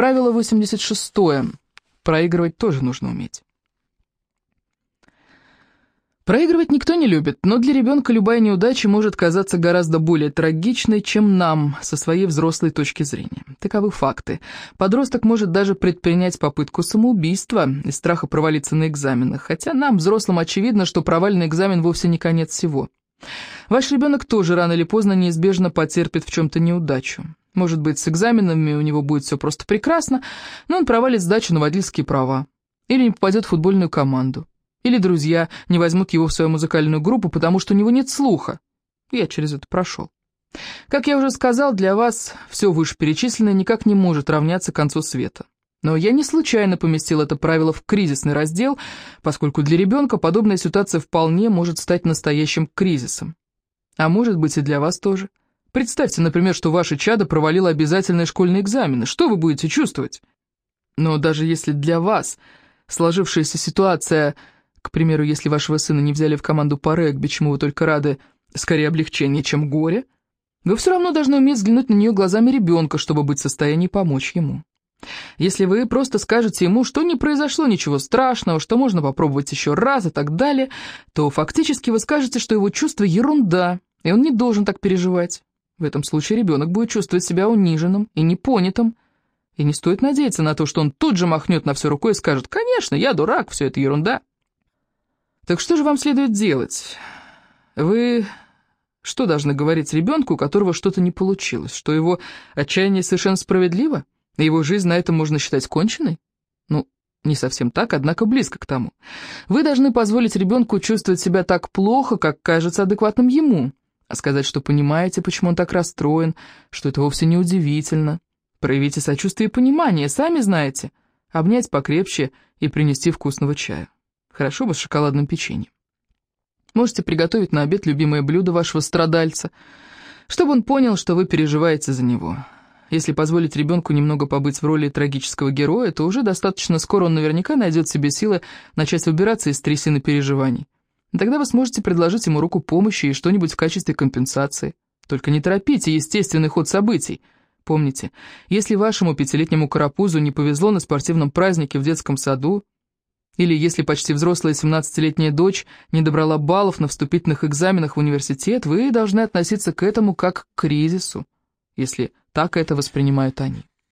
Правило 86. Проигрывать тоже нужно уметь. Проигрывать никто не любит, но для ребенка любая неудача может казаться гораздо более трагичной, чем нам, со своей взрослой точки зрения. Таковы факты. Подросток может даже предпринять попытку самоубийства из страха провалиться на экзаменах, хотя нам, взрослым, очевидно, что провальный экзамен вовсе не конец всего. Ваш ребенок тоже рано или поздно неизбежно потерпит в чем-то неудачу. Может быть, с экзаменами у него будет все просто прекрасно, но он провалит сдачу на водительские права. Или не попадет в футбольную команду. Или друзья не возьмут его в свою музыкальную группу, потому что у него нет слуха. Я через это прошел. Как я уже сказал, для вас все вышеперечисленное никак не может равняться концу света. Но я не случайно поместил это правило в кризисный раздел, поскольку для ребенка подобная ситуация вполне может стать настоящим кризисом. А может быть и для вас тоже. Представьте, например, что ваше чадо провалило обязательные школьные экзамены. Что вы будете чувствовать? Но даже если для вас сложившаяся ситуация к примеру, если вашего сына не взяли в команду по регби, чему вы только рады, скорее облегчение, чем горе, вы все равно должны уметь взглянуть на нее глазами ребенка, чтобы быть в состоянии помочь ему. Если вы просто скажете ему, что не произошло ничего страшного, что можно попробовать еще раз и так далее, то фактически вы скажете, что его чувство ерунда, и он не должен так переживать. В этом случае ребенок будет чувствовать себя униженным и непонятым, и не стоит надеяться на то, что он тут же махнет на все рукой и скажет «Конечно, я дурак, все это ерунда». Так что же вам следует делать? Вы что должны говорить ребенку, у которого что-то не получилось? Что его отчаяние совершенно справедливо? И его жизнь на этом можно считать конченной? Ну, не совсем так, однако близко к тому. Вы должны позволить ребенку чувствовать себя так плохо, как кажется адекватным ему, а сказать, что понимаете, почему он так расстроен, что это вовсе не удивительно. Проявите сочувствие и понимание, сами знаете. Обнять покрепче и принести вкусного чая. Хорошо бы с шоколадным печеньем. Можете приготовить на обед любимое блюдо вашего страдальца, чтобы он понял, что вы переживаете за него. Если позволить ребенку немного побыть в роли трагического героя, то уже достаточно скоро он наверняка найдет себе силы начать выбираться из трясины переживаний. Тогда вы сможете предложить ему руку помощи и что-нибудь в качестве компенсации. Только не торопите естественный ход событий. Помните, если вашему пятилетнему карапузу не повезло на спортивном празднике в детском саду, или если почти взрослая 17-летняя дочь не добрала баллов на вступительных экзаменах в университет, вы должны относиться к этому как к кризису, если так это воспринимают они.